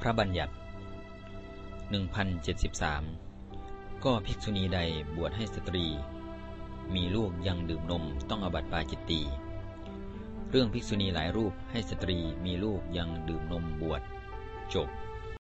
พระบัญญัติ 1073 ก็ภิกษุณีใดบวชให้สตรี มีลูกยังดื่มนมต้องอบัติปาจิตตี เรื่องภิกษุณีหลายรูปให้สตรีมีลูกยังดื่มนมบวชจบ